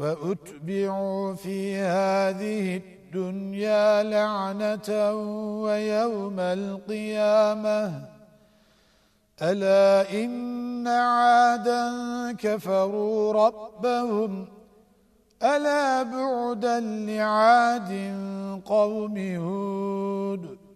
وأتبعوا في هذه الدنيا لعنة ويوم القيامة. ألا إن عادا كفروا ربهم ألا بعدا لعاد قوم هود.